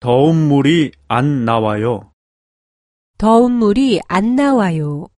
더운 물이 안 나와요. 더운 물이 안 나와요.